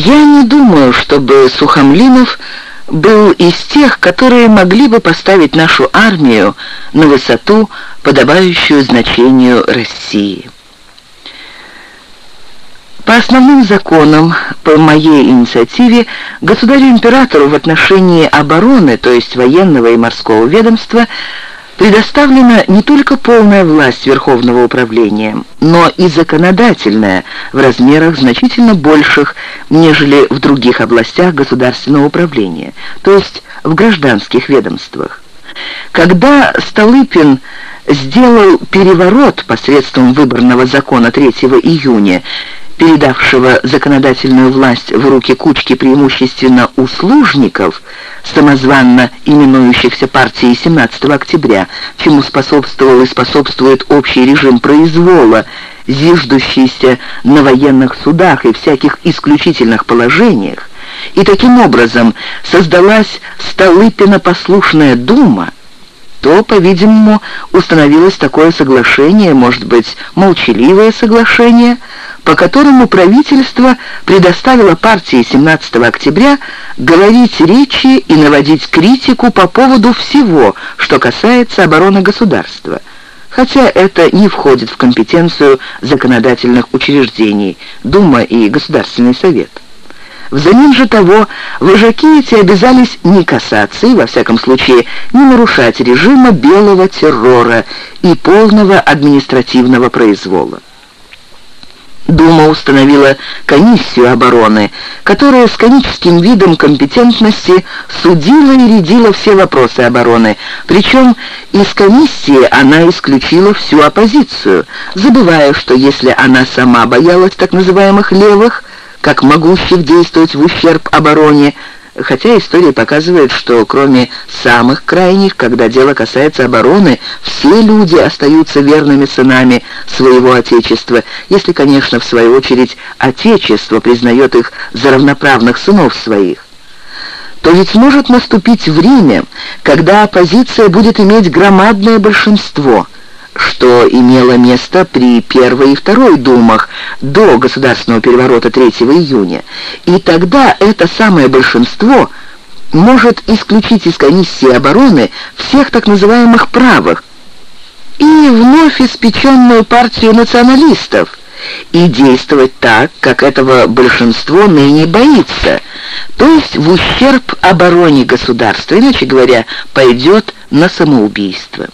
Я не думаю, чтобы Сухомлинов был из тех, которые могли бы поставить нашу армию на высоту, подобающую значению России. По основным законам, по моей инициативе, государю-императору в отношении обороны, то есть военного и морского ведомства, предоставлена не только полная власть Верховного управления, но и законодательная в размерах значительно больших, нежели в других областях государственного управления, то есть в гражданских ведомствах. Когда Столыпин сделал переворот посредством выборного закона 3 июня передавшего законодательную власть в руки кучки преимущественно услужников, самозванно именующихся партией 17 октября, чему способствовал и способствует общий режим произвола, зиждущийся на военных судах и всяких исключительных положениях, и таким образом создалась Столыпина-послушная дума, то, по-видимому, установилось такое соглашение, может быть, молчаливое соглашение, по которому правительство предоставило партии 17 октября говорить речи и наводить критику по поводу всего, что касается обороны государства, хотя это не входит в компетенцию законодательных учреждений, Дума и Государственный совет. Взамен же того, вожаки эти обязались не касаться и, во всяком случае, не нарушать режима белого террора и полного административного произвола. Дума установила комиссию обороны, которая с коническим видом компетентности судила и рядила все вопросы обороны, причем из комиссии она исключила всю оппозицию, забывая, что если она сама боялась так называемых «левых», как могущих действовать в ущерб обороне, хотя история показывает, что кроме самых крайних, когда дело касается обороны, все люди остаются верными сынами своего Отечества, если, конечно, в свою очередь, Отечество признает их за равноправных сынов своих то ведь может наступить время, когда оппозиция будет иметь громадное большинство – что имело место при первой и второй думах до государственного переворота 3 июня. И тогда это самое большинство может исключить из комиссии обороны всех так называемых правых и вновь испеченную партию националистов, и действовать так, как этого большинство ныне боится, то есть в ущерб обороне государства, иначе говоря, пойдет на самоубийство.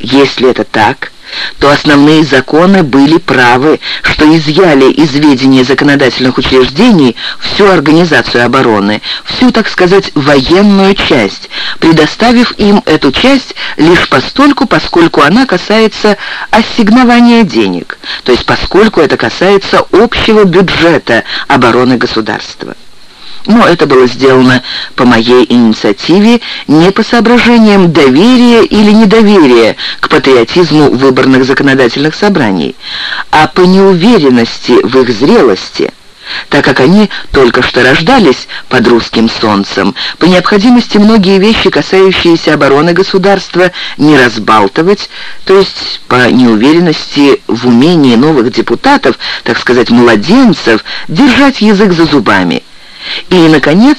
Если это так, то основные законы были правы, что изъяли из ведения законодательных учреждений всю организацию обороны, всю, так сказать, военную часть, предоставив им эту часть лишь постольку, поскольку она касается ассигнования денег, то есть поскольку это касается общего бюджета обороны государства. Но это было сделано по моей инициативе не по соображениям доверия или недоверия к патриотизму выборных законодательных собраний, а по неуверенности в их зрелости – так как они только что рождались под русским солнцем, по необходимости многие вещи, касающиеся обороны государства, не разбалтывать, то есть по неуверенности в умении новых депутатов, так сказать, младенцев, держать язык за зубами – и, наконец,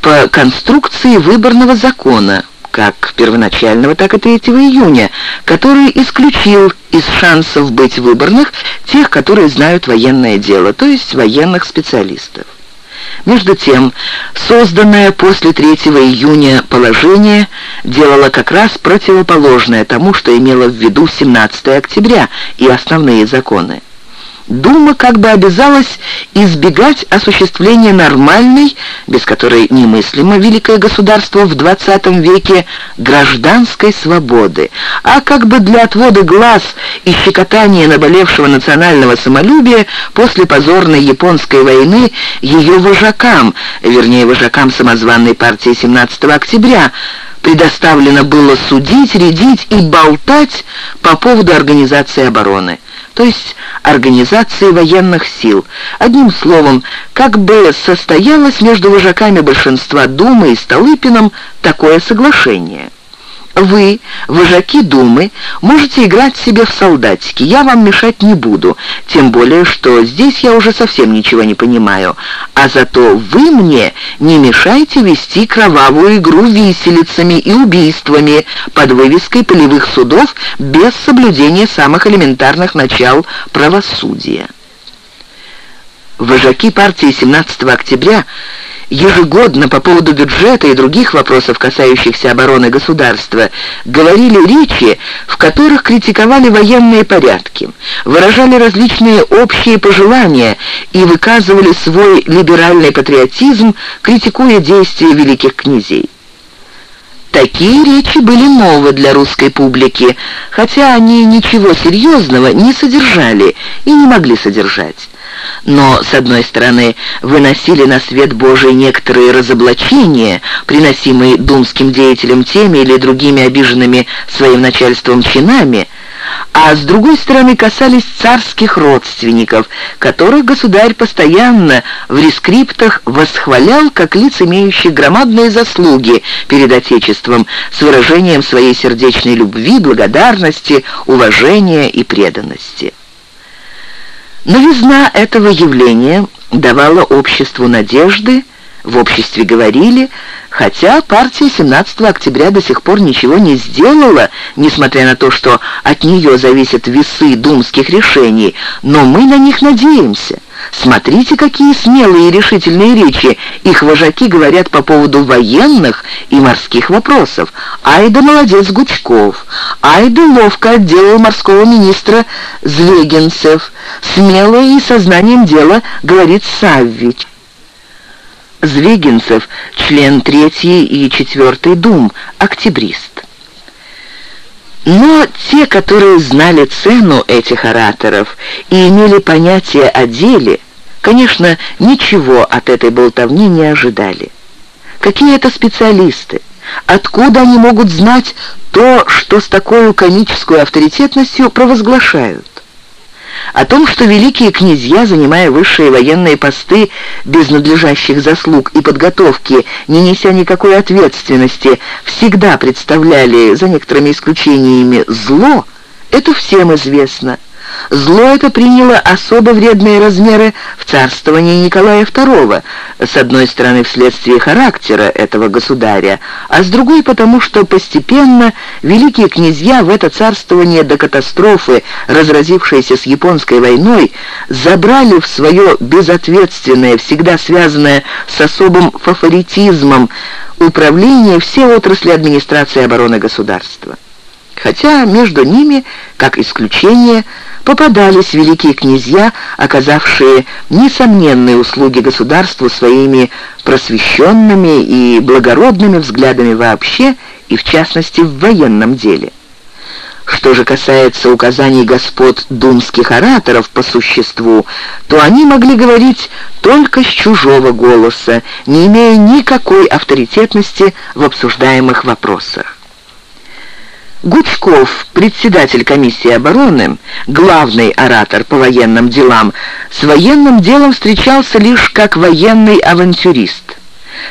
по конструкции выборного закона, как первоначального, так и 3 июня, который исключил из шансов быть выборных тех, которые знают военное дело, то есть военных специалистов. Между тем, созданное после 3 июня положение делало как раз противоположное тому, что имело в виду 17 октября и основные законы. Дума как бы обязалась избегать осуществления нормальной, без которой немыслимо великое государство в XX веке, гражданской свободы, а как бы для отвода глаз и щекотания наболевшего национального самолюбия после позорной японской войны ее вожакам, вернее вожакам самозванной партии 17 октября, предоставлено было судить, рядить и болтать по поводу организации обороны то есть организации военных сил. Одним словом, как бы состоялось между вожаками большинства Думы и Столыпиным такое соглашение. Вы, вожаки Думы, можете играть себе в солдатики. Я вам мешать не буду, тем более, что здесь я уже совсем ничего не понимаю. А зато вы мне не мешайте вести кровавую игру виселицами и убийствами под вывеской полевых судов без соблюдения самых элементарных начал правосудия. Вожаки партии 17 октября ежегодно по поводу бюджета и других вопросов, касающихся обороны государства, говорили речи, в которых критиковали военные порядки, выражали различные общие пожелания и выказывали свой либеральный патриотизм, критикуя действия великих князей. Такие речи были новы для русской публики, хотя они ничего серьезного не содержали и не могли содержать но, с одной стороны, выносили на свет Божий некоторые разоблачения, приносимые думским деятелям теми или другими обиженными своим начальством чинами, а с другой стороны касались царских родственников, которых государь постоянно в рескриптах восхвалял как лиц, имеющих громадные заслуги перед Отечеством с выражением своей сердечной любви, благодарности, уважения и преданности. Новизна этого явления давала обществу надежды, в обществе говорили, хотя партия 17 октября до сих пор ничего не сделала, несмотря на то, что от нее зависят весы думских решений, но мы на них надеемся. Смотрите, какие смелые и решительные речи их вожаки говорят по поводу военных и морских вопросов. Ай да молодец Гучков, ай да ловко отделал морского министра Звегинцев, смело и сознанием дела говорит Саввич. Звегинцев, член третьей и четвертой дум, октябрист. Но те, которые знали цену этих ораторов и имели понятие о деле, конечно, ничего от этой болтовни не ожидали. Какие это специалисты? Откуда они могут знать то, что с такой комической авторитетностью провозглашают? О том, что великие князья, занимая высшие военные посты без надлежащих заслуг и подготовки, не неся никакой ответственности, всегда представляли, за некоторыми исключениями, зло, это всем известно. Зло это приняло особо вредные размеры в царствовании Николая II, с одной стороны вследствие характера этого государя, а с другой потому, что постепенно великие князья в это царствование до катастрофы, разразившейся с японской войной, забрали в свое безответственное, всегда связанное с особым фаворитизмом, управление все отрасли администрации обороны государства. Хотя между ними, как исключение, попадались великие князья, оказавшие несомненные услуги государству своими просвещенными и благородными взглядами вообще и в частности в военном деле. Что же касается указаний господ думских ораторов по существу, то они могли говорить только с чужого голоса, не имея никакой авторитетности в обсуждаемых вопросах. Гучков, председатель комиссии обороны, главный оратор по военным делам, с военным делом встречался лишь как военный авантюрист.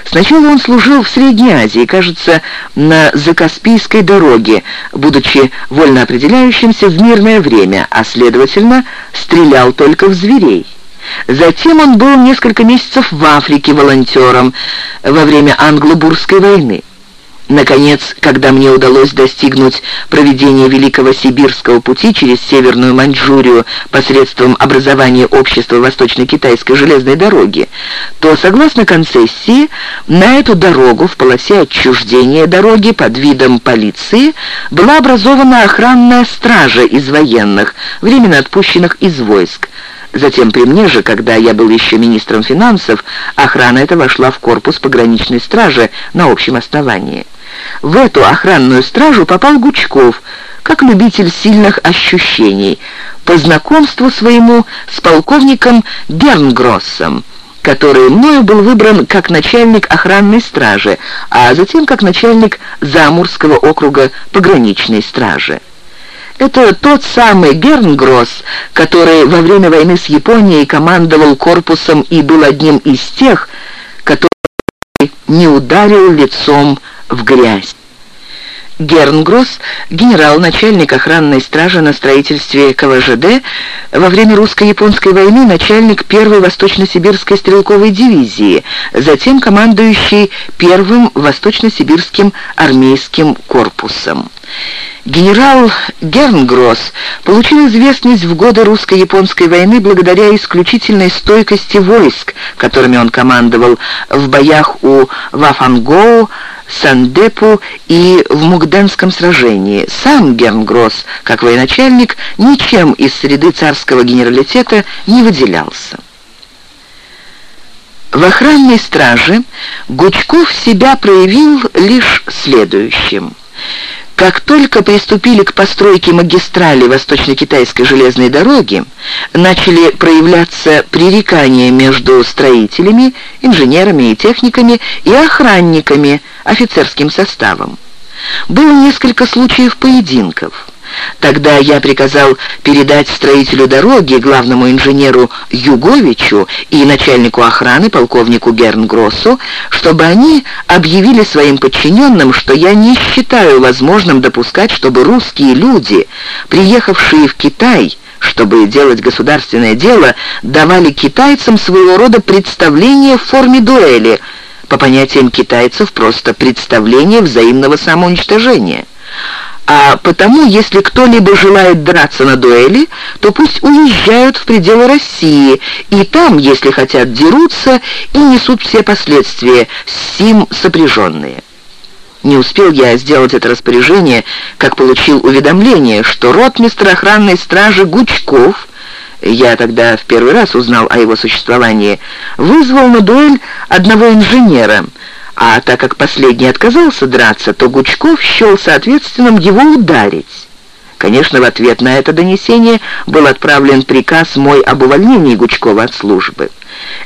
Сначала он служил в Средней Азии, кажется, на Закаспийской дороге, будучи вольно определяющимся в мирное время, а, следовательно, стрелял только в зверей. Затем он был несколько месяцев в Африке волонтером во время Англо-Бурской войны. Наконец, когда мне удалось достигнуть проведения Великого Сибирского пути через Северную Маньчжурию посредством образования общества Восточно-Китайской железной дороги, то, согласно концессии, на эту дорогу в полосе отчуждения дороги под видом полиции была образована охранная стража из военных, временно отпущенных из войск, Затем при мне же, когда я был еще министром финансов, охрана эта вошла в корпус пограничной стражи на общем основании. В эту охранную стражу попал Гучков, как любитель сильных ощущений, по знакомству своему с полковником Бернгроссом, который мною был выбран как начальник охранной стражи, а затем как начальник Замурского округа пограничной стражи. Это тот самый Гернгросс, который во время войны с Японией командовал корпусом и был одним из тех, который не ударил лицом в грязь. Гернгросс, генерал-начальник охранной стражи на строительстве КВЖД, во время русско-японской войны начальник первой восточно-сибирской стрелковой дивизии, затем командующий первым восточно-сибирским армейским корпусом. Генерал Гернгросс получил известность в годы русско-японской войны благодаря исключительной стойкости войск, которыми он командовал в боях у Вафангоу, Сандепу и в Мугденском сражении. Сам Гернгросс, как военачальник, ничем из среды царского генералитета не выделялся. В охранной страже Гучков себя проявил лишь следующим – как только приступили к постройке магистрали Восточно-Китайской железной дороги, начали проявляться пререкания между строителями, инженерами и техниками и охранниками, офицерским составом. Было несколько случаев поединков. Тогда я приказал передать строителю дороги, главному инженеру Юговичу и начальнику охраны, полковнику Гернгроссу, чтобы они объявили своим подчиненным, что я не считаю возможным допускать, чтобы русские люди, приехавшие в Китай, чтобы делать государственное дело, давали китайцам своего рода представление в форме дуэли, по понятиям китайцев просто представление взаимного самоуничтожения. А потому, если кто-либо желает драться на дуэли, то пусть уезжают в пределы России, и там, если хотят, дерутся и несут все последствия, с сим сопряженные. Не успел я сделать это распоряжение, как получил уведомление, что ротмистр охранной стражи Гучков, я тогда в первый раз узнал о его существовании, вызвал на дуэль одного инженера — а так как последний отказался драться, то Гучков счел соответственным его ударить. Конечно, в ответ на это донесение был отправлен приказ мой об увольнении Гучкова от службы.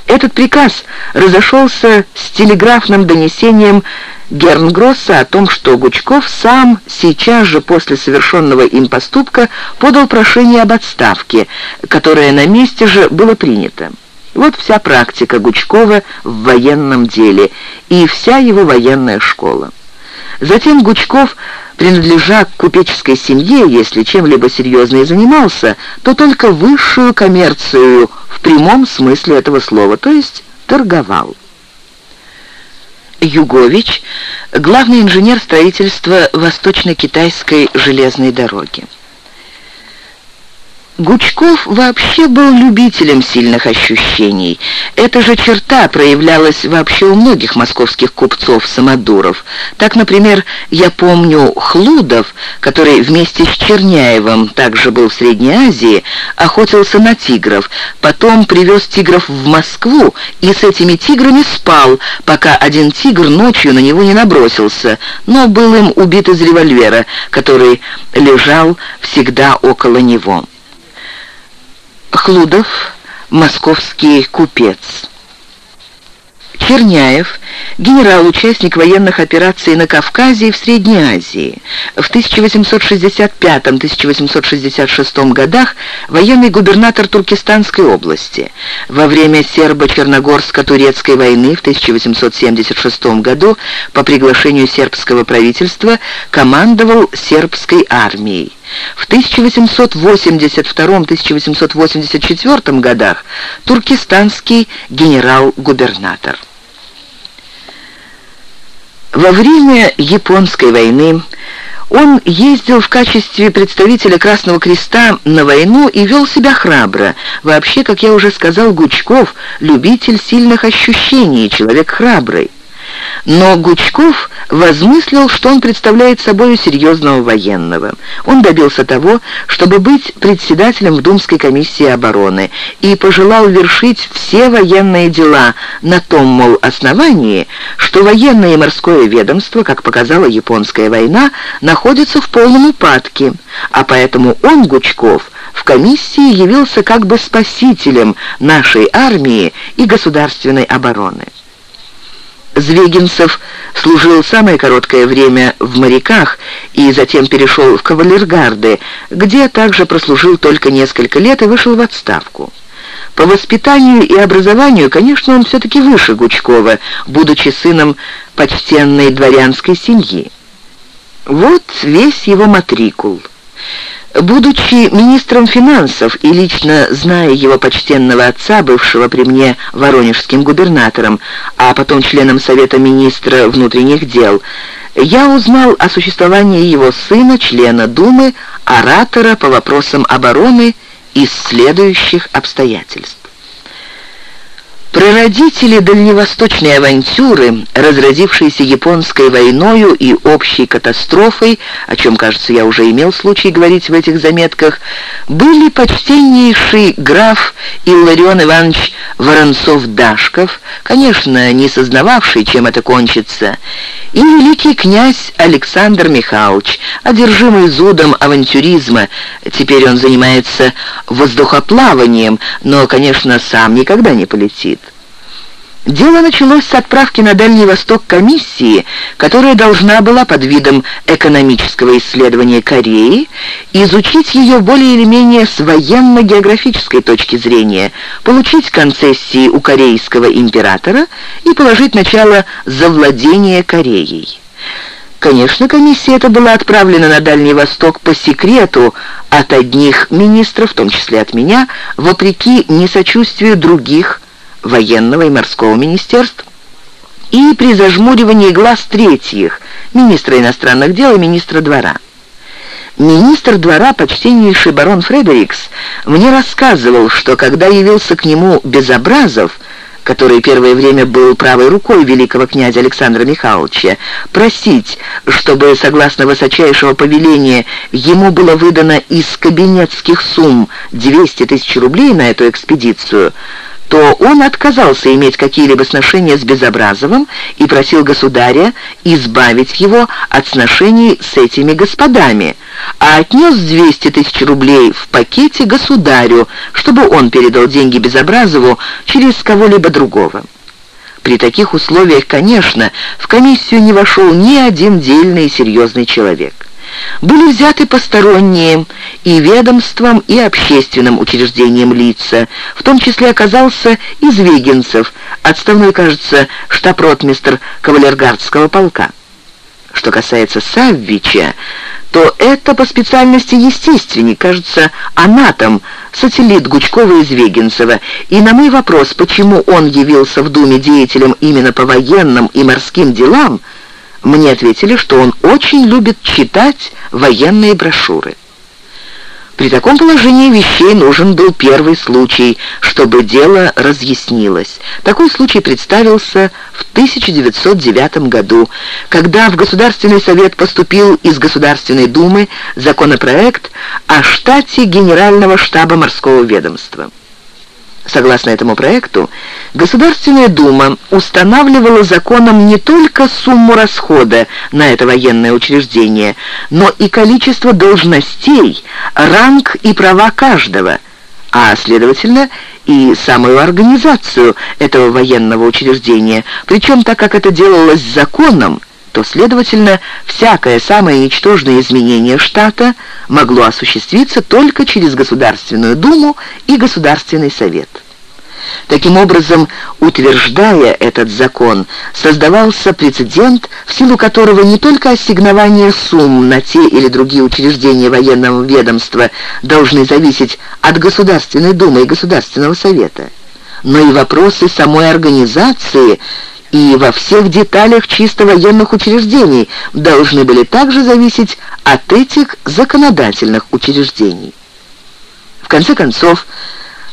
Этот приказ разошелся с телеграфным донесением Гернгросса о том, что Гучков сам сейчас же после совершенного им поступка подал прошение об отставке, которое на месте же было принято. Вот вся практика Гучкова в военном деле и вся его военная школа. Затем Гучков, принадлежа к купеческой семье, если чем-либо серьезно и занимался, то только высшую коммерцию в прямом смысле этого слова, то есть торговал. Югович, главный инженер строительства Восточно-Китайской железной дороги. Гучков вообще был любителем сильных ощущений. Эта же черта проявлялась вообще у многих московских купцов-самодуров. Так, например, я помню Хлудов, который вместе с Черняевым, также был в Средней Азии, охотился на тигров, потом привез тигров в Москву и с этими тиграми спал, пока один тигр ночью на него не набросился, но был им убит из револьвера, который лежал всегда около него. Хлудов, московский купец. Черняев, генерал-участник военных операций на Кавказе и в Средней Азии. В 1865-1866 годах военный губернатор Туркестанской области. Во время сербо-черногорско-турецкой войны в 1876 году по приглашению сербского правительства командовал сербской армией. В 1882-1884 годах туркестанский генерал-губернатор. Во время Японской войны он ездил в качестве представителя Красного Креста на войну и вел себя храбро. Вообще, как я уже сказал, Гучков – любитель сильных ощущений, человек храбрый. Но Гучков возмыслил, что он представляет собой серьезного военного. Он добился того, чтобы быть председателем в Думской комиссии обороны и пожелал вершить все военные дела на том, мол, основании, что военное и морское ведомство, как показала японская война, находится в полном упадке, а поэтому он, Гучков, в комиссии явился как бы спасителем нашей армии и государственной обороны. Звегинцев служил самое короткое время в моряках и затем перешел в кавалергарды, где также прослужил только несколько лет и вышел в отставку. По воспитанию и образованию, конечно, он все-таки выше Гучкова, будучи сыном почтенной дворянской семьи. Вот весь его матрикул. Будучи министром финансов и лично зная его почтенного отца, бывшего при мне воронежским губернатором, а потом членом Совета министра внутренних дел, я узнал о существовании его сына, члена Думы, оратора по вопросам обороны из следующих обстоятельств. Прародители дальневосточной авантюры, разразившейся японской войною и общей катастрофой, о чем, кажется, я уже имел случай говорить в этих заметках, были почтеннейший граф Илларион Иванович Воронцов-Дашков, конечно, не сознававший, чем это кончится, и великий князь Александр Михайлович, одержимый зудом авантюризма. Теперь он занимается воздухоплаванием, но, конечно, сам никогда не полетит. Дело началось с отправки на Дальний Восток комиссии, которая должна была под видом экономического исследования Кореи изучить ее более или менее с военно-географической точки зрения, получить концессии у корейского императора и положить начало завладения Кореей. Конечно, комиссия эта была отправлена на Дальний Восток по секрету от одних министров, в том числе от меня, вопреки несочувствию других военного и морского министерств, и при зажмуривании глаз третьих, министра иностранных дел и министра двора. Министр двора, почтеннейший барон Фредерикс, мне рассказывал, что когда явился к нему Безобразов, который первое время был правой рукой великого князя Александра Михайловича, просить, чтобы, согласно высочайшего повеления, ему было выдано из кабинетских сумм 200 тысяч рублей на эту экспедицию – то он отказался иметь какие-либо сношения с Безобразовым и просил государя избавить его от сношений с этими господами, а отнес 200 тысяч рублей в пакете государю, чтобы он передал деньги Безобразову через кого-либо другого. При таких условиях, конечно, в комиссию не вошел ни один дельный и серьезный человек были взяты посторонние и ведомством, и общественным учреждением лица, в том числе оказался из Вегенцев, отставной, кажется, штаб-ротмистр кавалергардского полка. Что касается Саввича, то это по специальности естественник, кажется, анатом, сателлит Гучкова из Вегенцева, и на мой вопрос, почему он явился в Думе деятелем именно по военным и морским делам, мне ответили, что он очень любит читать военные брошюры. При таком положении вещей нужен был первый случай, чтобы дело разъяснилось. Такой случай представился в 1909 году, когда в Государственный совет поступил из Государственной Думы законопроект о штате Генерального штаба морского ведомства. Согласно этому проекту, Государственная Дума устанавливала законом не только сумму расхода на это военное учреждение, но и количество должностей, ранг и права каждого, а, следовательно, и самую организацию этого военного учреждения, причем так как это делалось законом, то, следовательно, всякое самое ничтожное изменение штата могло осуществиться только через Государственную Думу и Государственный Совет. Таким образом, утверждая этот закон, создавался прецедент, в силу которого не только ассигнование сумм на те или другие учреждения военного ведомства должны зависеть от Государственной Думы и Государственного Совета, но и вопросы самой организации и во всех деталях чисто военных учреждений должны были также зависеть от этих законодательных учреждений. В конце концов,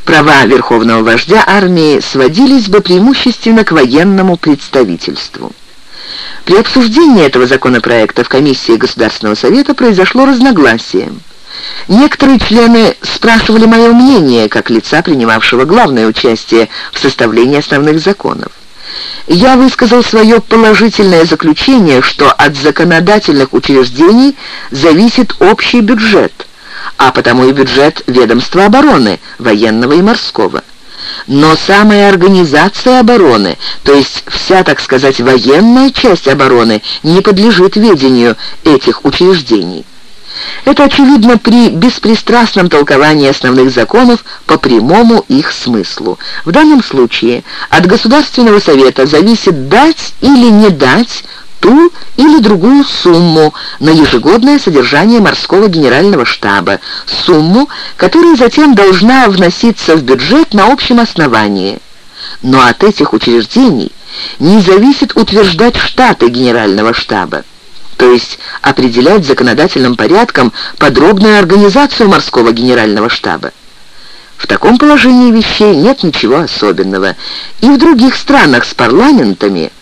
права верховного вождя армии сводились бы преимущественно к военному представительству. При обсуждении этого законопроекта в комиссии Государственного совета произошло разногласие. Некоторые члены спрашивали мое мнение, как лица, принимавшего главное участие в составлении основных законов я высказал свое положительное заключение, что от законодательных учреждений зависит общий бюджет, а потому и бюджет ведомства обороны, военного и морского. Но самая организация обороны, то есть вся, так сказать, военная часть обороны, не подлежит ведению этих учреждений. Это очевидно при беспристрастном толковании основных законов по прямому их смыслу. В данном случае от Государственного совета зависит дать или не дать ту или другую сумму на ежегодное содержание морского генерального штаба, сумму, которая затем должна вноситься в бюджет на общем основании. Но от этих учреждений не зависит утверждать штаты генерального штаба, то есть определять законодательным порядком подробную организацию морского генерального штаба. В таком положении вещей нет ничего особенного. И в других странах с парламентами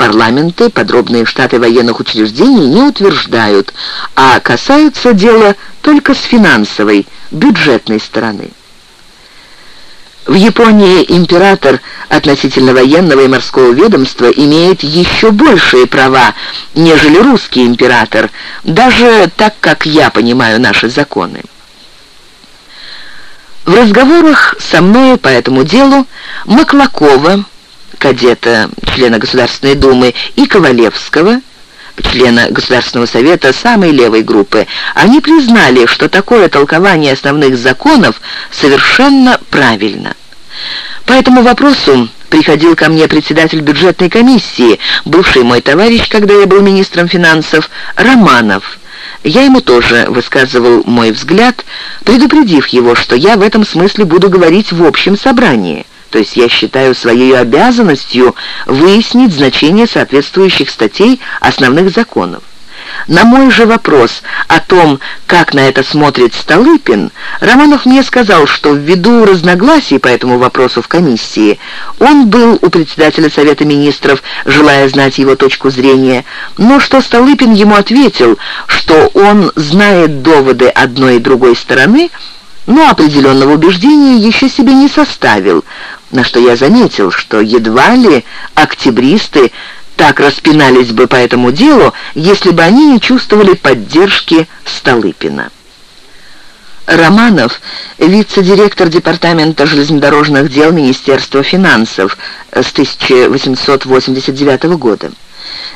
Парламенты подробные штаты военных учреждений не утверждают, а касаются дела только с финансовой, бюджетной стороны. В Японии император относительно военного и морского ведомства имеет еще большие права, нежели русский император, даже так, как я понимаю наши законы. В разговорах со мной по этому делу Маклакова, кадета, члена Государственной Думы, и Ковалевского, члена Государственного Совета самой левой группы, они признали, что такое толкование основных законов совершенно правильно. По этому вопросу приходил ко мне председатель бюджетной комиссии, бывший мой товарищ, когда я был министром финансов, Романов. Я ему тоже высказывал мой взгляд, предупредив его, что я в этом смысле буду говорить в общем собрании. То есть я считаю своей обязанностью выяснить значение соответствующих статей основных законов. На мой же вопрос о том, как на это смотрит Столыпин, Романов мне сказал, что ввиду разногласий по этому вопросу в комиссии, он был у председателя Совета Министров, желая знать его точку зрения, но что Столыпин ему ответил, что он знает доводы одной и другой стороны, но определенного убеждения еще себе не составил, на что я заметил, что едва ли октябристы так распинались бы по этому делу, если бы они не чувствовали поддержки Столыпина. Романов, вице-директор Департамента железнодорожных дел Министерства финансов с 1889 года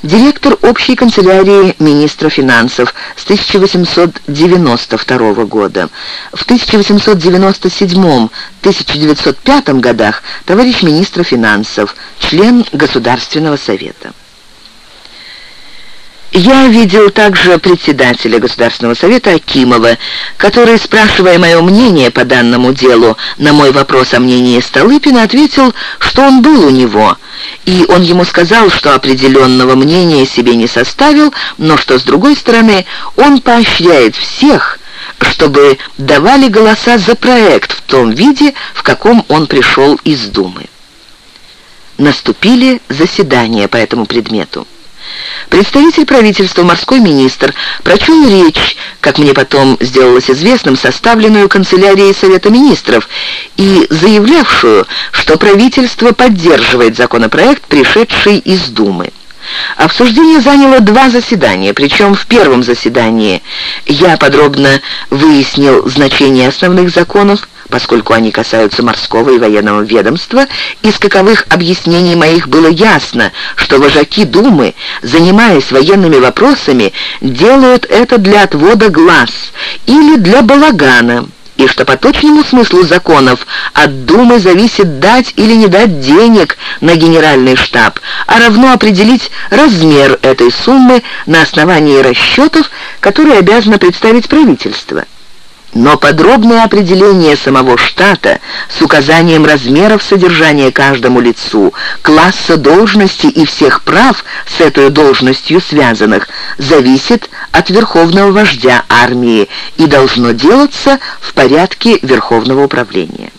директор общей канцелярии министра финансов с 1892 года. В 1897-1905 годах товарищ министра финансов, член Государственного совета. Я видел также председателя Государственного совета Акимова, который, спрашивая мое мнение по данному делу, на мой вопрос о мнении Столыпина, ответил, что он был у него, и он ему сказал, что определенного мнения себе не составил, но что, с другой стороны, он поощряет всех, чтобы давали голоса за проект в том виде, в каком он пришел из Думы. Наступили заседания по этому предмету. Представитель правительства, морской министр, прочел речь, как мне потом сделалось известным, составленную канцелярией Совета министров и заявлявшую, что правительство поддерживает законопроект, пришедший из Думы. Обсуждение заняло два заседания, причем в первом заседании я подробно выяснил значение основных законов, поскольку они касаются морского и военного ведомства, из каковых объяснений моих было ясно, что вожаки Думы, занимаясь военными вопросами, делают это для отвода глаз или для балагана, и что по точному смыслу законов от Думы зависит дать или не дать денег на генеральный штаб, а равно определить размер этой суммы на основании расчетов, которые обязано представить правительство. Но подробное определение самого штата с указанием размеров содержания каждому лицу, класса должности и всех прав с этой должностью связанных зависит от верховного вождя армии и должно делаться в порядке Верховного управления.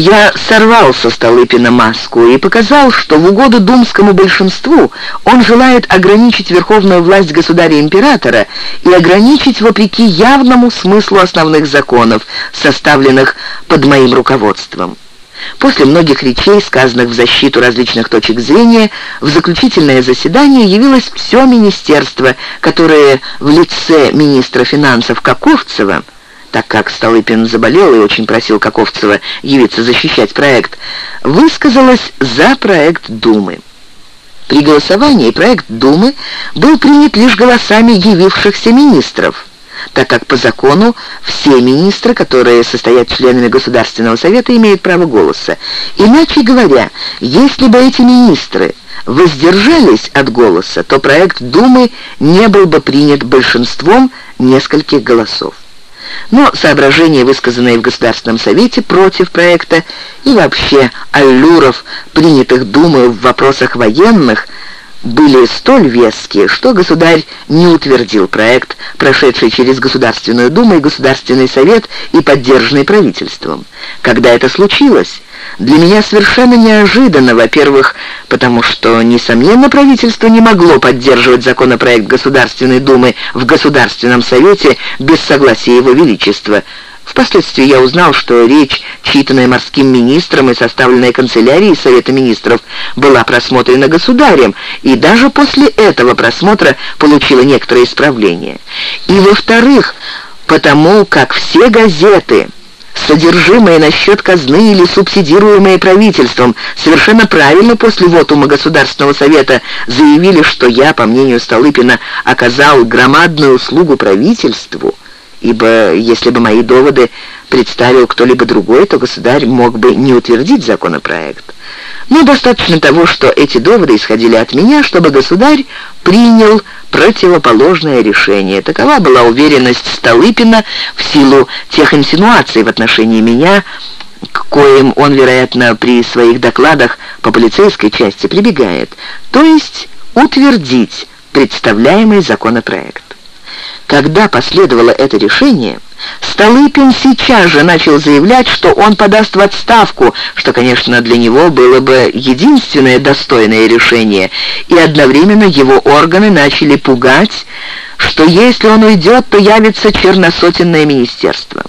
Я сорвал со Столыпина маску и показал, что в угоду думскому большинству он желает ограничить верховную власть государя-императора и ограничить вопреки явному смыслу основных законов, составленных под моим руководством. После многих речей, сказанных в защиту различных точек зрения, в заключительное заседание явилось все министерство, которое в лице министра финансов Каковцева так как Столыпин заболел и очень просил Каковцева явиться защищать проект, высказалась за проект Думы. При голосовании проект Думы был принят лишь голосами явившихся министров. так как по закону все министры, которые состоят членами Государственного совета, имеют право голоса. Иначе говоря, если бы эти министры воздержались от голоса, то проект Думы не был бы принят большинством нескольких голосов. Но соображения, высказанные в Государственном Совете против проекта и вообще аллюров, принятых Думой в вопросах военных, были столь веские, что государь не утвердил проект, прошедший через Государственную Думу и Государственный Совет и поддержанный правительством. Когда это случилось, для меня совершенно неожиданно, во-первых, потому что, несомненно, правительство не могло поддерживать законопроект Государственной Думы в Государственном Совете без согласия Его Величества. Впоследствии я узнал, что речь, читанная морским министром и составленная канцелярией Совета Министров, была просмотрена государем, и даже после этого просмотра получила некоторые исправления. И, во-вторых, потому как все газеты содержимое насчет казны или субсидируемое правительством, совершенно правильно после вотума Государственного Совета заявили, что я, по мнению Столыпина, оказал громадную услугу правительству, ибо если бы мои доводы представил кто-либо другой, то государь мог бы не утвердить законопроект. Но достаточно того, что эти доводы исходили от меня, чтобы государь принял противоположное решение. Такова была уверенность Столыпина в силу тех инсинуаций в отношении меня, к коим он, вероятно, при своих докладах по полицейской части прибегает, то есть утвердить представляемый законопроект. Когда последовало это решение, Столыпин сейчас же начал заявлять, что он подаст в отставку, что, конечно, для него было бы единственное достойное решение, и одновременно его органы начали пугать, что если он уйдет, то явится черносотенное министерство.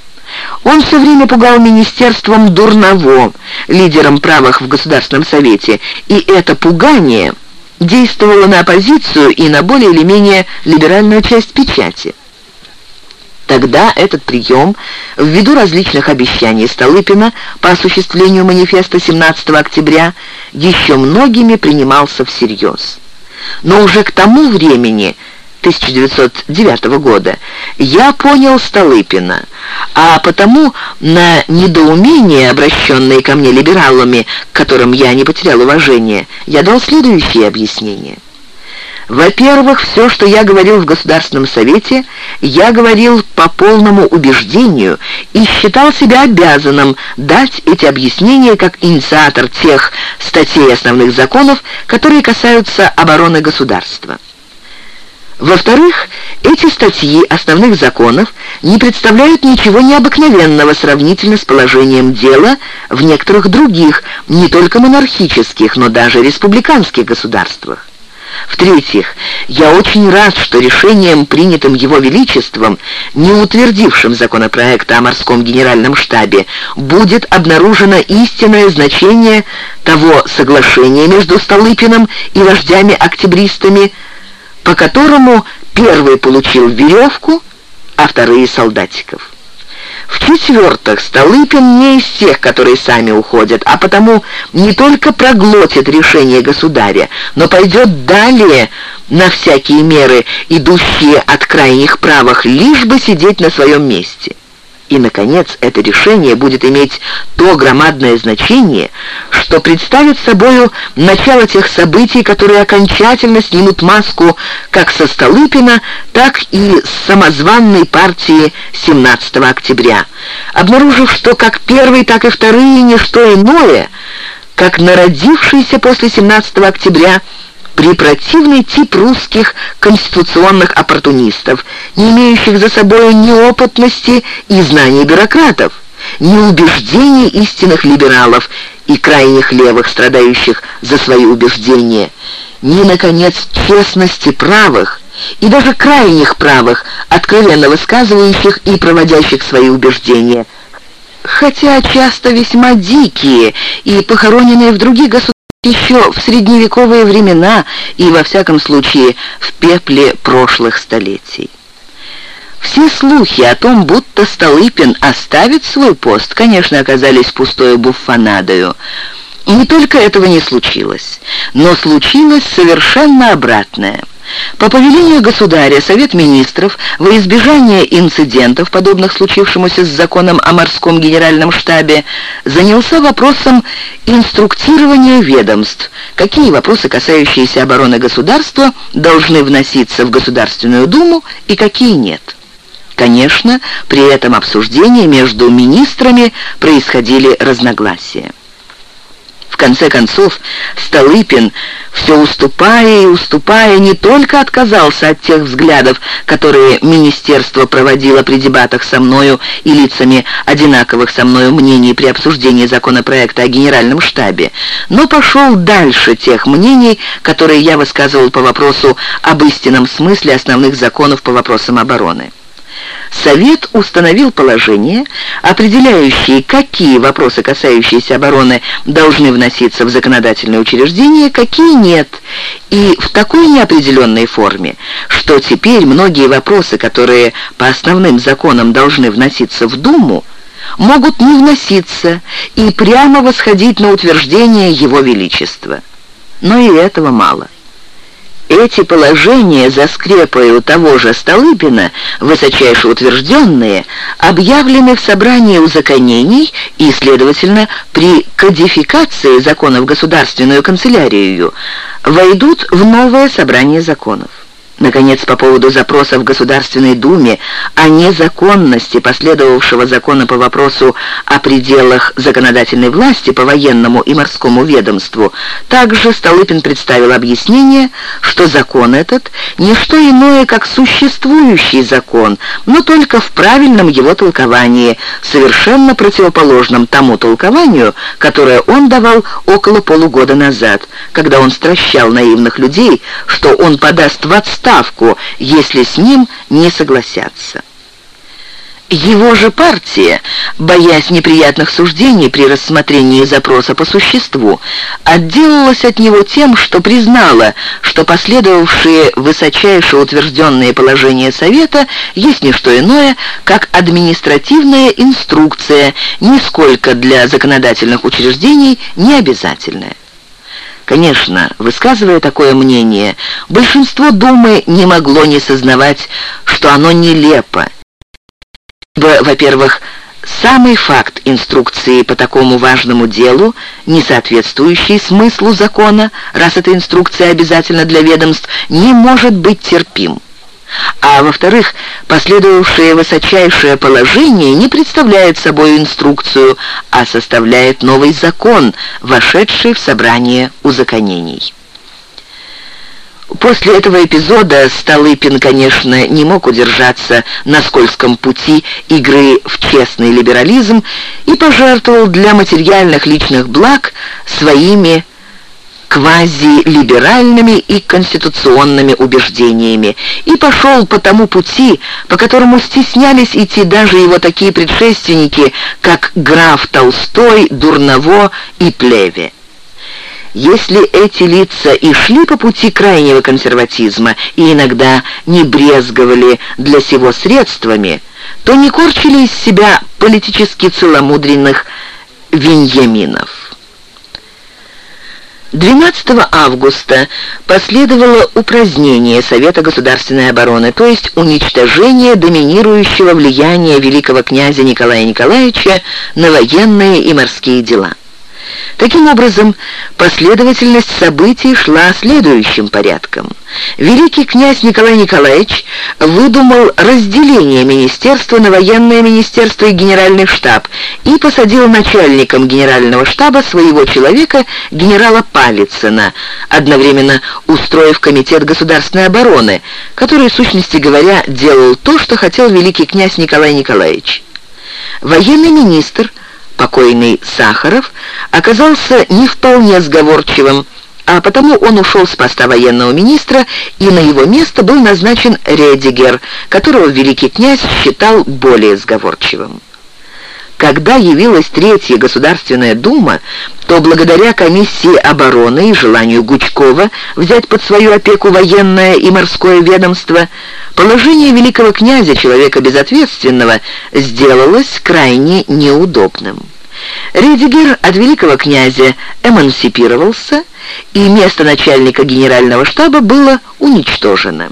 Он все время пугал министерством Дурново, лидером правых в Государственном Совете, и это пугание – действовала на оппозицию и на более или менее либеральную часть печати. Тогда этот прием, ввиду различных обещаний Столыпина по осуществлению манифеста 17 октября, еще многими принимался всерьез. Но уже к тому времени 1909 года, я понял Столыпина, а потому на недоумение, обращенные ко мне либералами, к которым я не потерял уважения, я дал следующее объяснение. Во-первых, все, что я говорил в Государственном Совете, я говорил по полному убеждению и считал себя обязанным дать эти объяснения как инициатор тех статей основных законов, которые касаются обороны государства. Во-вторых, эти статьи основных законов не представляют ничего необыкновенного сравнительно с положением дела в некоторых других, не только монархических, но даже республиканских государствах. В-третьих, я очень рад, что решением, принятым Его Величеством, не утвердившим законопроект о морском генеральном штабе, будет обнаружено истинное значение того соглашения между Столыпиным и вождями-октябристами, по которому первый получил веревку, а вторые — солдатиков. В-четвертых, Столыпин не из тех, которые сами уходят, а потому не только проглотит решение государя, но пойдет далее на всякие меры, идущие от крайних правых, лишь бы сидеть на своем месте. И, наконец, это решение будет иметь то громадное значение, что представит собою начало тех событий, которые окончательно снимут маску как со Столыпина, так и с самозванной партии 17 октября, обнаружив, что как первый, так и вторые не что иное, как народившийся после 17 октября – препротивный тип русских конституционных оппортунистов, не имеющих за собой ни опытности и знаний бюрократов, ни убеждений истинных либералов и крайних левых, страдающих за свои убеждения, ни, наконец, честности правых, и даже крайних правых, откровенно высказывающих и проводящих свои убеждения, хотя часто весьма дикие и похороненные в других государствах, еще в средневековые времена и, во всяком случае, в пепле прошлых столетий. Все слухи о том, будто Столыпин оставит свой пост, конечно, оказались пустой буффонадою. Не только этого не случилось, но случилось совершенно обратное – По повелению государя Совет Министров во избежание инцидентов, подобных случившемуся с законом о морском генеральном штабе, занялся вопросом инструктирования ведомств, какие вопросы, касающиеся обороны государства, должны вноситься в Государственную Думу и какие нет. Конечно, при этом обсуждении между министрами происходили разногласия конце концов, Столыпин, все уступая и уступая, не только отказался от тех взглядов, которые министерство проводило при дебатах со мною и лицами одинаковых со мною мнений при обсуждении законопроекта о генеральном штабе, но пошел дальше тех мнений, которые я высказывал по вопросу об истинном смысле основных законов по вопросам обороны. Совет установил положение, определяющие, какие вопросы, касающиеся обороны, должны вноситься в законодательные учреждения, какие нет, и в такой неопределенной форме, что теперь многие вопросы, которые по основным законам должны вноситься в Думу, могут не вноситься и прямо восходить на утверждение Его Величества. Но и этого мало. Эти положения за скрепою того же Столыпина, высочайше утвержденные, объявлены в собрании узаконений и, следовательно, при кодификации законов государственную канцелярию, войдут в новое собрание законов. Наконец, по поводу запроса в Государственной Думе о незаконности последовавшего закона по вопросу о пределах законодательной власти по военному и морскому ведомству, также Столыпин представил объяснение, что закон этот – не что иное, как существующий закон, но только в правильном его толковании, совершенно противоположном тому толкованию, которое он давал около полугода назад, когда он стращал наивных людей, что он подаст в отставку отставку, если с ним не согласятся. Его же партия, боясь неприятных суждений при рассмотрении запроса по существу, отделалась от него тем, что признала, что последовавшие высочайше утвержденные положения Совета есть не что иное, как административная инструкция, нисколько для законодательных учреждений не обязательная. Конечно, высказывая такое мнение, большинство Думы не могло не сознавать, что оно нелепо. Во-первых, самый факт инструкции по такому важному делу, не соответствующий смыслу закона, раз эта инструкция обязательна для ведомств, не может быть терпим а во-вторых, последовавшее высочайшее положение не представляет собой инструкцию, а составляет новый закон, вошедший в собрание узаконений. После этого эпизода Столыпин, конечно, не мог удержаться на скользком пути игры в честный либерализм и пожертвовал для материальных личных благ своими квазилиберальными и конституционными убеждениями и пошел по тому пути, по которому стеснялись идти даже его такие предшественники, как граф Толстой, Дурново и Плеве. Если эти лица и шли по пути крайнего консерватизма и иногда не брезговали для сего средствами, то не корчили из себя политически целомудренных виньяминов. 12 августа последовало упразднение Совета государственной обороны, то есть уничтожение доминирующего влияния великого князя Николая Николаевича на военные и морские дела. Таким образом, последовательность событий шла следующим порядком. Великий князь Николай Николаевич выдумал разделение министерства на военное министерство и генеральный штаб и посадил начальником генерального штаба своего человека, генерала Палицына, одновременно устроив комитет государственной обороны, который, в сущности говоря, делал то, что хотел великий князь Николай Николаевич. Военный министр – покойный Сахаров, оказался не вполне сговорчивым, а потому он ушел с поста военного министра, и на его место был назначен Редигер, которого великий князь считал более сговорчивым. Когда явилась Третья Государственная Дума, то благодаря комиссии обороны и желанию Гучкова взять под свою опеку военное и морское ведомство, положение великого князя, человека безответственного, сделалось крайне неудобным. Редигер от великого князя эмансипировался, и место начальника генерального штаба было уничтожено.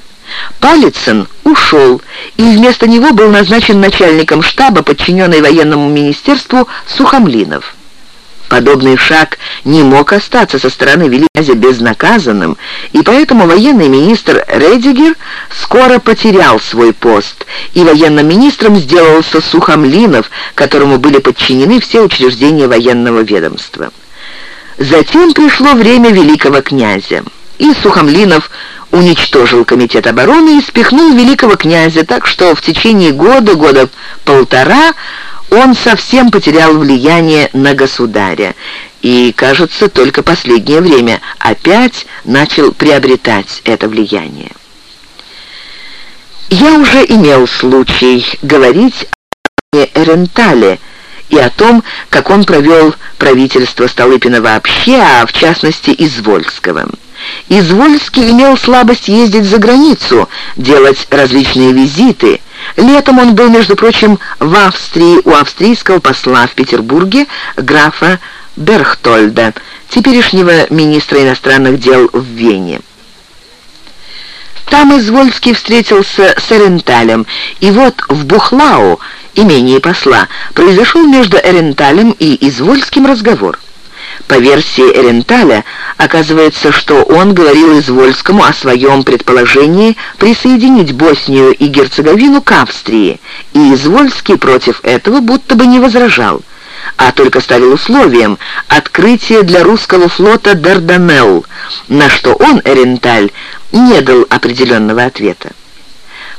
Палицын ушел, и вместо него был назначен начальником штаба, подчиненный военному министерству Сухомлинов. Подобный шаг не мог остаться со стороны Великого безнаказанным, и поэтому военный министр Редигер скоро потерял свой пост, и военным министром сделался Сухомлинов, которому были подчинены все учреждения военного ведомства. Затем пришло время великого князя, и Сухомлинов уничтожил комитет обороны и спихнул великого князя, так что в течение года, года полтора он совсем потерял влияние на государя и, кажется, только последнее время опять начал приобретать это влияние. Я уже имел случай говорить о Эрентале и о том, как он провел правительство Столыпина вообще, а в частности Извольского. Извольский имел слабость ездить за границу, делать различные визиты. Летом он был, между прочим, в Австрии у австрийского посла в Петербурге графа Берхтольда, теперешнего министра иностранных дел в Вене. Там Извольский встретился с Эренталем, и вот в Бухлау, имении посла, произошел между Эренталем и Извольским разговор. По версии Эренталя, оказывается, что он говорил Извольскому о своем предположении присоединить Боснию и Герцеговину к Австрии, и Извольский против этого будто бы не возражал, а только ставил условием открытие для русского флота Дарданелл, на что он, Эренталь, не дал определенного ответа.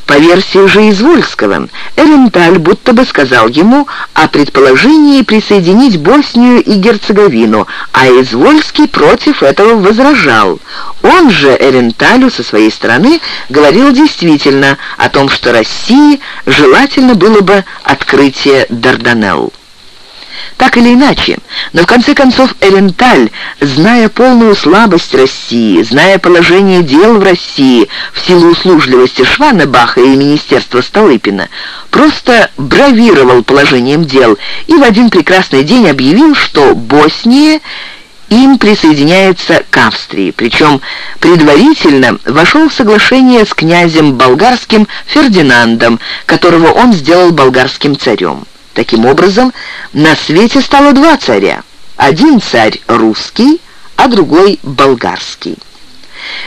По версии же Извольского, Эренталь будто бы сказал ему о предположении присоединить Боснию и Герцеговину, а Извольский против этого возражал. Он же Эренталю со своей стороны говорил действительно о том, что России желательно было бы открытие Дарданелл. Так или иначе, но в конце концов Эренталь, зная полную слабость России, зная положение дел в России в силу услужливости Шванебаха и Министерства Столыпина, просто бравировал положением дел и в один прекрасный день объявил, что Босния им присоединяется к Австрии, причем предварительно вошел в соглашение с князем болгарским Фердинандом, которого он сделал болгарским царем. Таким образом, на свете стало два царя. Один царь русский, а другой болгарский.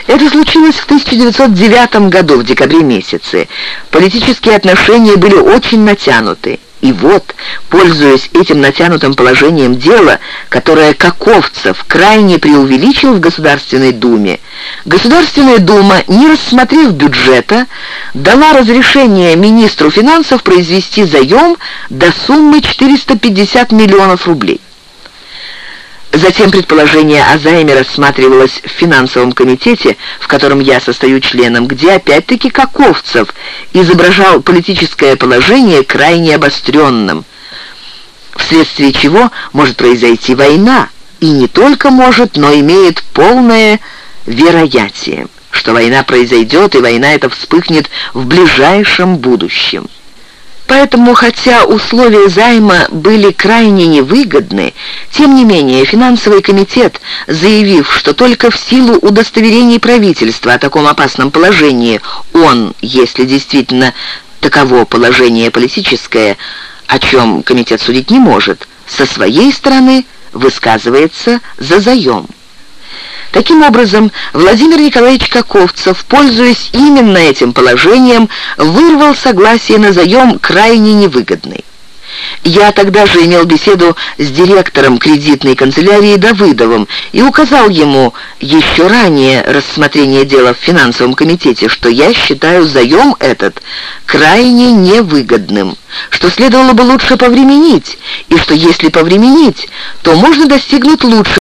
Это случилось в 1909 году, в декабре месяце. Политические отношения были очень натянуты. И вот, пользуясь этим натянутым положением дела, которое Каковцев крайне преувеличил в Государственной Думе, Государственная Дума, не рассмотрев бюджета, дала разрешение министру финансов произвести заем до суммы 450 миллионов рублей. Затем предположение о займе рассматривалось в финансовом комитете, в котором я состою членом, где опять-таки Каковцев изображал политическое положение крайне обостренным, вследствие чего может произойти война, и не только может, но имеет полное вероятие, что война произойдет, и война эта вспыхнет в ближайшем будущем. Поэтому, хотя условия займа были крайне невыгодны, тем не менее финансовый комитет, заявив, что только в силу удостоверений правительства о таком опасном положении он, если действительно таково положение политическое, о чем комитет судить не может, со своей стороны высказывается за заем. Таким образом, Владимир Николаевич Каковцев, пользуясь именно этим положением, вырвал согласие на заем крайне невыгодный. Я тогда же имел беседу с директором кредитной канцелярии Давыдовым и указал ему еще ранее рассмотрение дела в финансовом комитете, что я считаю заем этот крайне невыгодным, что следовало бы лучше повременить, и что если повременить, то можно достигнуть лучшего.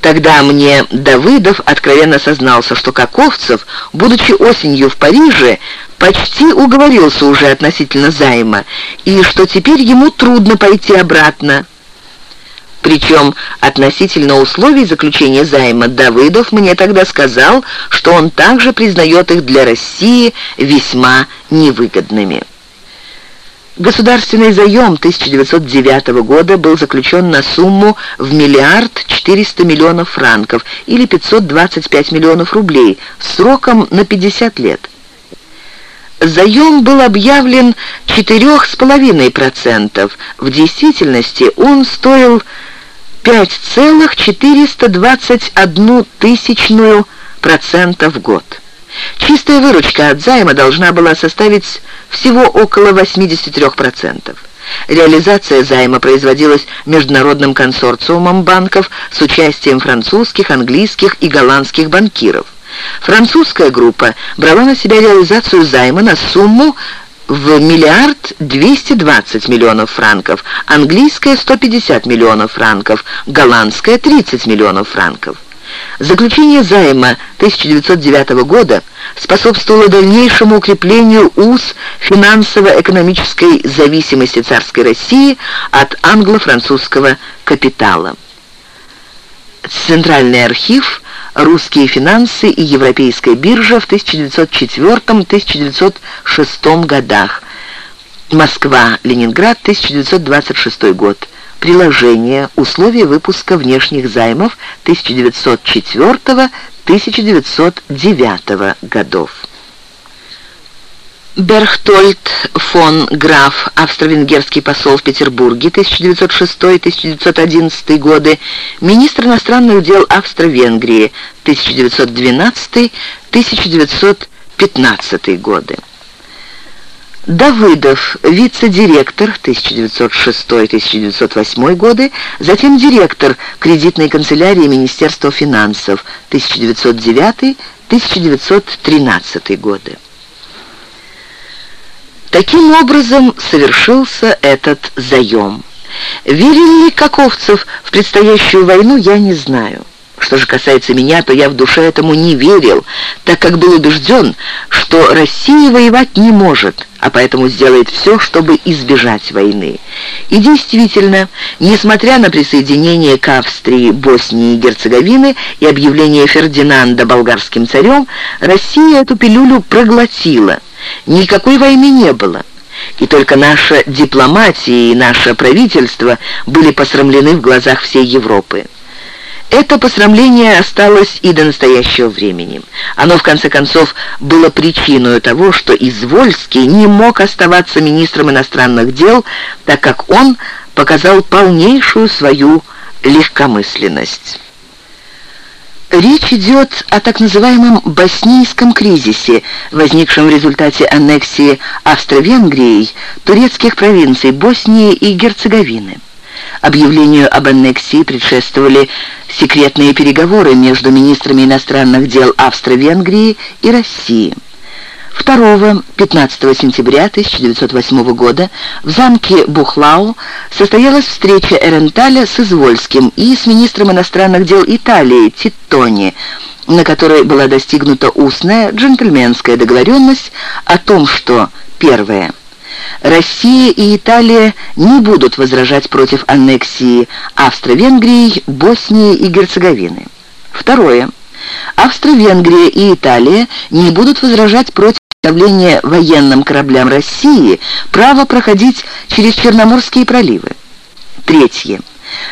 Тогда мне Давыдов откровенно сознался, что Каковцев, будучи осенью в Париже, почти уговорился уже относительно займа, и что теперь ему трудно пойти обратно. Причем относительно условий заключения займа Давыдов мне тогда сказал, что он также признает их для России весьма невыгодными. Государственный заем 1909 года был заключен на сумму в миллиард 400 миллионов франков или 525 миллионов рублей сроком на 50 лет. Заем был объявлен 4,5%. В действительности он стоил 5,421 тысячную процента в год. Чистая выручка от займа должна была составить всего около 83%. Реализация займа производилась международным консорциумом банков с участием французских, английских и голландских банкиров. Французская группа брала на себя реализацию займа на сумму в миллиард 220 миллионов франков, английская 150 миллионов франков, голландская 30 миллионов франков. Заключение займа 1909 года способствовало дальнейшему укреплению уз финансово-экономической зависимости царской России от англо-французского капитала. Центральный архив «Русские финансы и Европейская биржа» в 1904-1906 годах. Москва, Ленинград, 1926 год. Приложение. Условия выпуска внешних займов 1904-1909 годов. Берхтольд фон Граф, австро-венгерский посол в Петербурге 1906-1911 годы, министр иностранных дел Австро-Венгрии 1912-1915 годы. Давыдов, вице-директор 1906-1908 годы, затем директор кредитной канцелярии Министерства финансов 1909-1913 годы. Таким образом совершился этот заем. Верил ли Каковцев в предстоящую войну, я не знаю. Что же касается меня, то я в душе этому не верил, так как был убежден, что Россия воевать не может, а поэтому сделает все, чтобы избежать войны. И действительно, несмотря на присоединение к Австрии, Боснии и Герцеговины и объявление Фердинанда болгарским царем, Россия эту пилюлю проглотила. Никакой войны не было. И только наша дипломатия и наше правительство были посрамлены в глазах всей Европы. Это посрамление осталось и до настоящего времени. Оно, в конце концов, было причиной того, что Извольский не мог оставаться министром иностранных дел, так как он показал полнейшую свою легкомысленность. Речь идет о так называемом боснийском кризисе, возникшем в результате аннексии Австро-Венгрией турецких провинций Боснии и Герцеговины. Объявлению об аннексии предшествовали секретные переговоры между министрами иностранных дел Австро-Венгрии и России. 2-15 сентября 1908 года в замке Бухлау состоялась встреча Эренталя с Извольским и с министром иностранных дел Италии Титтони, на которой была достигнута устная джентльменская договоренность о том, что, первое, Россия и Италия не будут возражать против аннексии Австро-Венгрии, Боснии и Герцеговины. Второе. Австро-Венгрия и Италия не будут возражать против предоставления военным кораблям России право проходить через Черноморские проливы. Третье.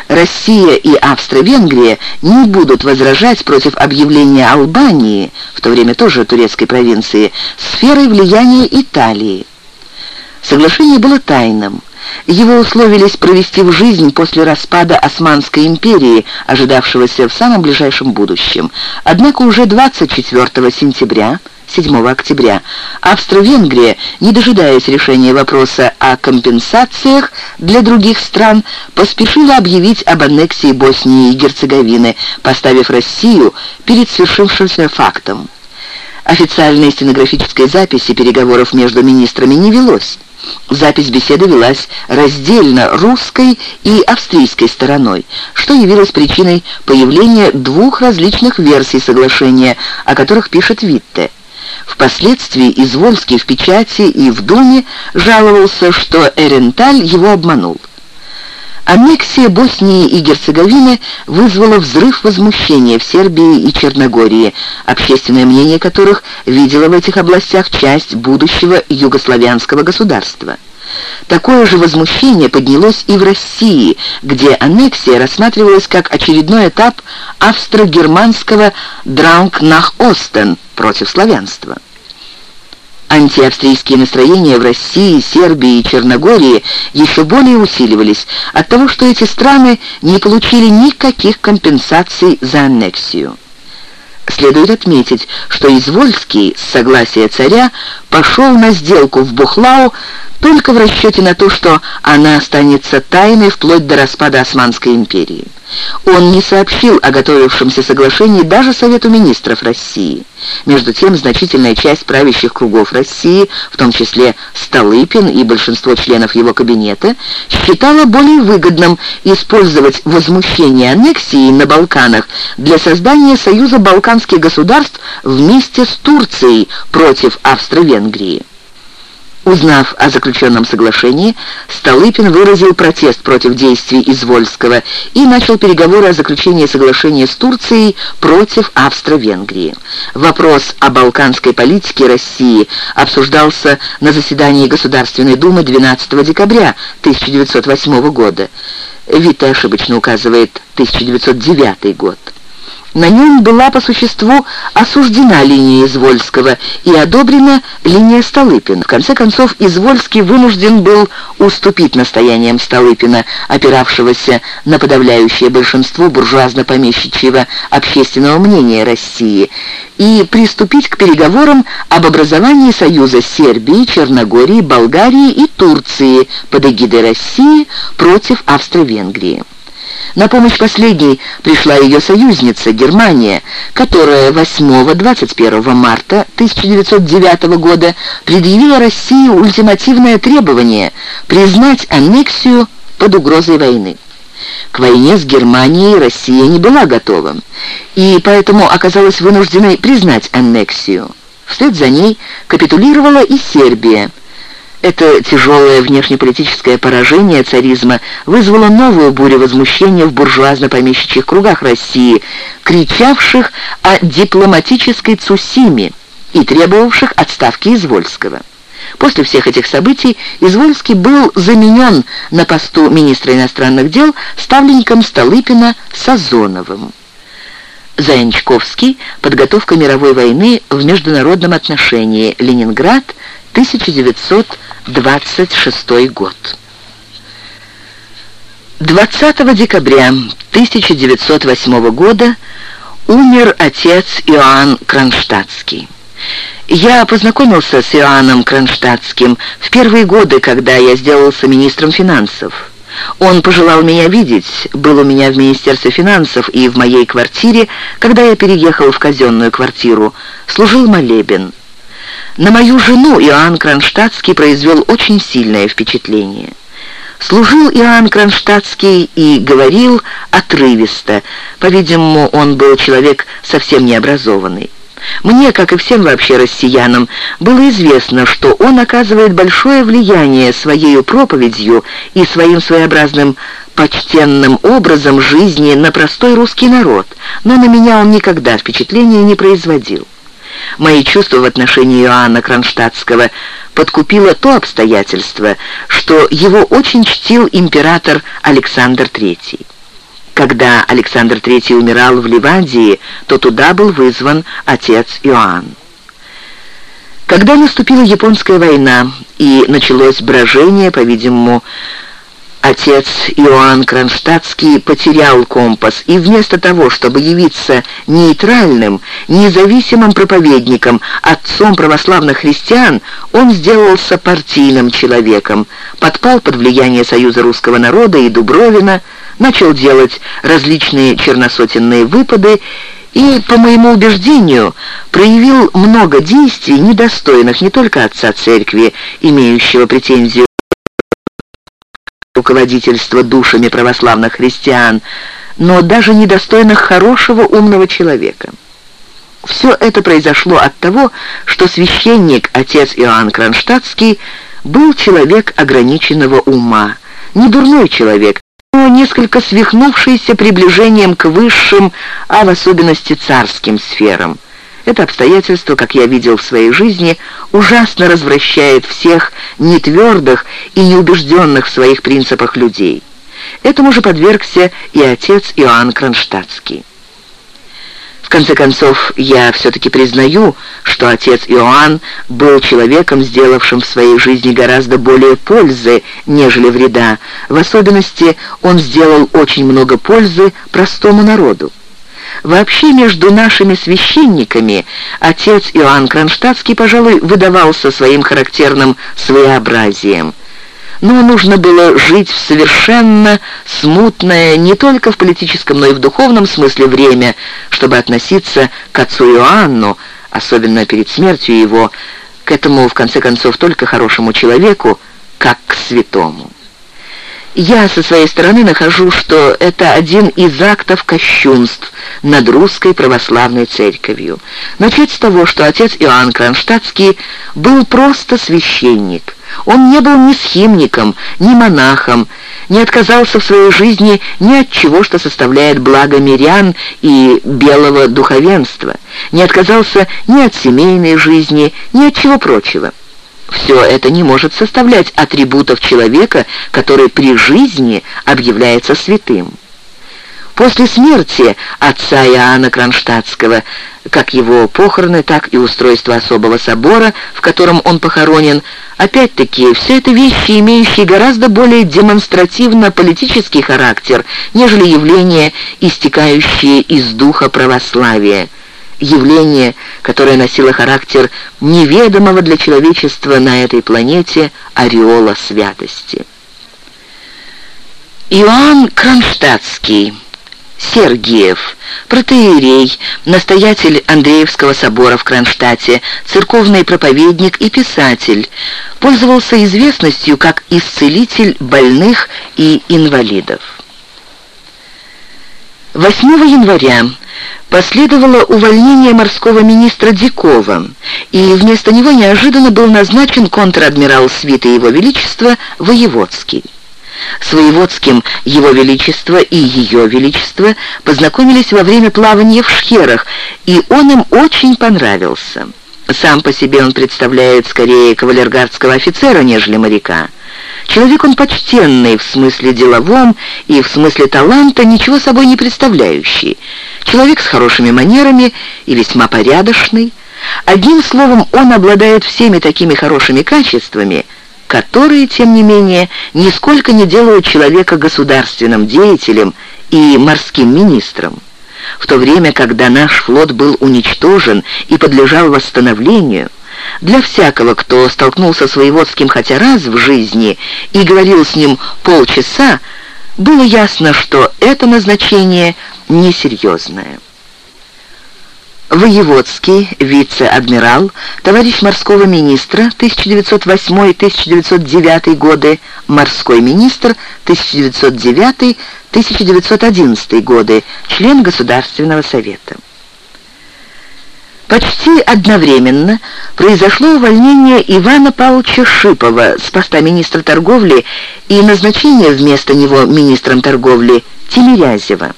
Россия и Австро-Венгрия не будут возражать против объявления Албании, в то время тоже турецкой провинции, сферой влияния Италии. Соглашение было тайным. Его условились провести в жизнь после распада Османской империи, ожидавшегося в самом ближайшем будущем. Однако уже 24 сентября 7 октября Австро-Венгрия, не дожидаясь решения вопроса о компенсациях для других стран, поспешила объявить об аннексии Боснии и Герцеговины, поставив Россию перед свершившимся фактом. Официальной стенографической записи переговоров между министрами не велось. Запись беседы велась раздельно русской и австрийской стороной, что явилось причиной появления двух различных версий соглашения, о которых пишет Витте. Впоследствии Извольский в печати и в Думе жаловался, что Эренталь его обманул. Аннексия Боснии и Герцеговины вызвала взрыв возмущения в Сербии и Черногории, общественное мнение которых видело в этих областях часть будущего югославянского государства. Такое же возмущение поднялось и в России, где аннексия рассматривалась как очередной этап австро-германского «Дранг нах Остен» против славянства. Антиавстрийские настроения в России, Сербии и Черногории еще более усиливались от того, что эти страны не получили никаких компенсаций за аннексию. Следует отметить, что Извольский с согласия царя пошел на сделку в Бухлау только в расчете на то, что она останется тайной вплоть до распада Османской империи. Он не сообщил о готовившемся соглашении даже Совету министров России. Между тем, значительная часть правящих кругов России, в том числе Столыпин и большинство членов его кабинета, считала более выгодным использовать возмущение аннексии на Балканах для создания союза балканских государств вместе с Турцией против Австро-Венгрии. Узнав о заключенном соглашении, Столыпин выразил протест против действий Извольского и начал переговоры о заключении соглашения с Турцией против Австро-Венгрии. Вопрос о балканской политике России обсуждался на заседании Государственной Думы 12 декабря 1908 года. Витте ошибочно указывает 1909 год. На нем была по существу осуждена линия Извольского и одобрена линия Столыпина. В конце концов, Извольский вынужден был уступить настояниям Столыпина, опиравшегося на подавляющее большинство буржуазно-помещичьего общественного мнения России, и приступить к переговорам об образовании союза Сербии, Черногории, Болгарии и Турции под эгидой России против Австро-Венгрии. На помощь последней пришла ее союзница Германия, которая 8-21 марта 1909 года предъявила России ультимативное требование признать аннексию под угрозой войны. К войне с Германией Россия не была готова, и поэтому оказалась вынужденной признать аннексию. Вслед за ней капитулировала и Сербия – это тяжелое внешнеполитическое поражение царизма вызвало новую бурю возмущения в буржуазно-помещичьих кругах России, кричавших о дипломатической Цусиме и требовавших отставки Извольского. После всех этих событий Извольский был заменен на посту министра иностранных дел ставленником Столыпина Сазоновым. Заянчковский. Подготовка мировой войны в международном отношении. Ленинград. 1926 год. 20 декабря 1908 года умер отец Иоанн Кронштадтский. Я познакомился с Иоанном Кронштадтским в первые годы, когда я сделался министром финансов. Он пожелал меня видеть, был у меня в Министерстве финансов и в моей квартире, когда я переехал в казенную квартиру, служил молебен. На мою жену Иоанн Кронштадтский произвел очень сильное впечатление. Служил Иоанн Кронштадтский и говорил отрывисто. По-видимому, он был человек совсем необразованный. Мне, как и всем вообще россиянам, было известно, что он оказывает большое влияние своей проповедью и своим своеобразным почтенным образом жизни на простой русский народ, но на меня он никогда впечатления не производил. Мои чувства в отношении Иоанна Кронштадтского подкупило то обстоятельство, что его очень чтил император Александр III. Когда Александр III умирал в Ливандии, то туда был вызван отец Иоанн. Когда наступила Японская война и началось брожение, по-видимому, Отец Иоанн Кронштадтский потерял компас, и вместо того, чтобы явиться нейтральным, независимым проповедником, отцом православных христиан, он сделался партийным человеком, подпал под влияние Союза русского народа и Дубровина, начал делать различные черносотенные выпады и, по моему убеждению, проявил много действий, недостойных не только отца церкви, имеющего претензию руководительства душами православных христиан, но даже недостойных хорошего умного человека. Все это произошло от того, что священник, отец Иоанн Кронштадтский, был человек ограниченного ума, не дурной человек, но несколько свихнувшийся приближением к высшим, а в особенности царским сферам. Это обстоятельство, как я видел в своей жизни, ужасно развращает всех нетвердых и неубежденных в своих принципах людей. Этому же подвергся и отец Иоанн Кронштадтский. В конце концов, я все-таки признаю, что отец Иоанн был человеком, сделавшим в своей жизни гораздо более пользы, нежели вреда. В особенности он сделал очень много пользы простому народу. Вообще между нашими священниками отец Иоанн Кронштадтский, пожалуй, выдавался своим характерным своеобразием – но нужно было жить в совершенно смутное не только в политическом, но и в духовном смысле время, чтобы относиться к отцу Иоанну, особенно перед смертью его, к этому, в конце концов, только хорошему человеку, как к святому. Я со своей стороны нахожу, что это один из актов кощунств над русской православной церковью. Начать с того, что отец Иоанн Кронштадтский был просто священник. Он не был ни схимником, ни монахом, не отказался в своей жизни ни от чего, что составляет благо мирян и белого духовенства, не отказался ни от семейной жизни, ни от чего прочего. Все это не может составлять атрибутов человека, который при жизни объявляется святым. После смерти отца Иоанна Кронштадтского, как его похороны, так и устройство особого собора, в котором он похоронен, опять-таки, все это вещи, имеющие гораздо более демонстративно-политический характер, нежели явления, истекающие из духа православия явление, которое носило характер неведомого для человечества на этой планете ореола святости. Иоанн Кронштадтский, Сергиев, протеерей, настоятель Андреевского собора в Кронштадте, церковный проповедник и писатель, пользовался известностью как исцелитель больных и инвалидов. 8 января последовало увольнение морского министра Дикова, и вместо него неожиданно был назначен контр-адмирал свиты Его Величества Воеводский. С Воеводским Его Величество и Ее Величество познакомились во время плавания в шхерах, и он им очень понравился. Сам по себе он представляет скорее кавалергардского офицера, нежели моряка. Человек он почтенный в смысле деловом и в смысле таланта, ничего собой не представляющий. Человек с хорошими манерами и весьма порядочный. Одним словом, он обладает всеми такими хорошими качествами, которые, тем не менее, нисколько не делают человека государственным деятелем и морским министром. В то время, когда наш флот был уничтожен и подлежал восстановлению, для всякого, кто столкнулся с воеводским хотя раз в жизни и говорил с ним полчаса, было ясно, что это назначение несерьезное. Воеводский, вице-адмирал, товарищ морского министра 1908-1909 годы, морской министр 1909-1911 годы, член Государственного совета. Почти одновременно произошло увольнение Ивана Павловича Шипова с поста министра торговли и назначение вместо него министром торговли Тимирязева.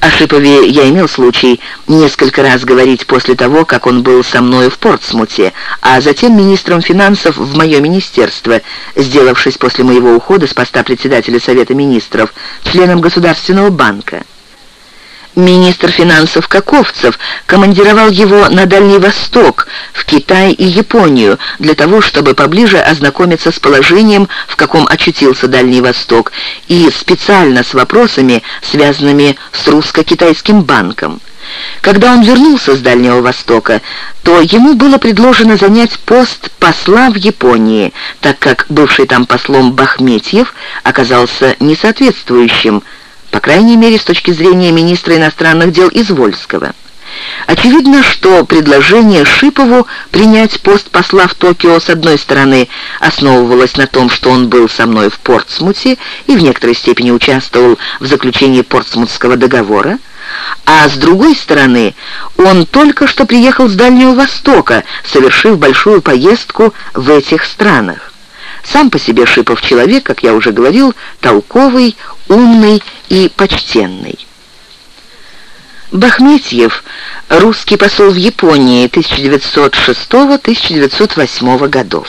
О я имел случай несколько раз говорить после того, как он был со мной в Портсмуте, а затем министром финансов в мое министерство, сделавшись после моего ухода с поста председателя Совета министров, членом Государственного банка. Министр финансов Каковцев командировал его на Дальний Восток, в Китай и Японию, для того, чтобы поближе ознакомиться с положением, в каком очутился Дальний Восток, и специально с вопросами, связанными с русско-китайским банком. Когда он вернулся с Дальнего Востока, то ему было предложено занять пост посла в Японии, так как бывший там послом Бахметьев оказался несоответствующим по крайней мере, с точки зрения министра иностранных дел Извольского. Очевидно, что предложение Шипову принять пост посла в Токио с одной стороны основывалось на том, что он был со мной в Портсмуте и в некоторой степени участвовал в заключении Портсмутского договора, а с другой стороны, он только что приехал с Дальнего Востока, совершив большую поездку в этих странах. Сам по себе Шипов человек, как я уже говорил, толковый, умный и почтенный. Бахметьев, русский посол в Японии 1906-1908 годов.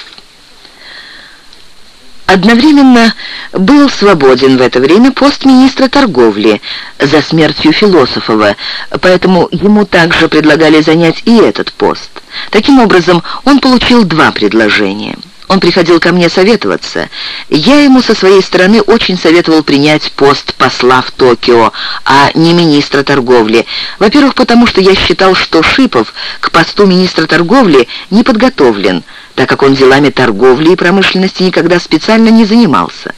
Одновременно был свободен в это время пост министра торговли за смертью Философова, поэтому ему также предлагали занять и этот пост. Таким образом, он получил два предложения – он приходил ко мне советоваться. Я ему со своей стороны очень советовал принять пост посла в Токио, а не министра торговли. Во-первых, потому что я считал, что Шипов к посту министра торговли не подготовлен, так как он делами торговли и промышленности никогда специально не занимался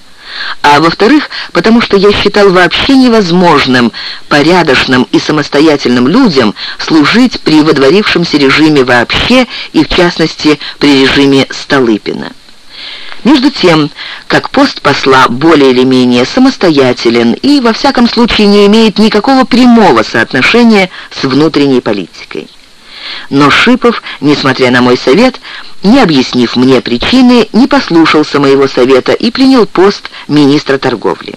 а во-вторых, потому что я считал вообще невозможным порядочным и самостоятельным людям служить при водворившемся режиме вообще и, в частности, при режиме Столыпина. Между тем, как пост посла более или менее самостоятелен и, во всяком случае, не имеет никакого прямого соотношения с внутренней политикой. Но Шипов, несмотря на мой совет, не объяснив мне причины, не послушался моего совета и принял пост министра торговли.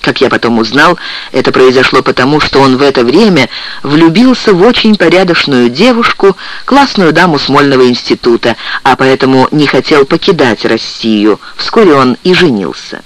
Как я потом узнал, это произошло потому, что он в это время влюбился в очень порядочную девушку, классную даму Смольного института, а поэтому не хотел покидать Россию. Вскоре он и женился.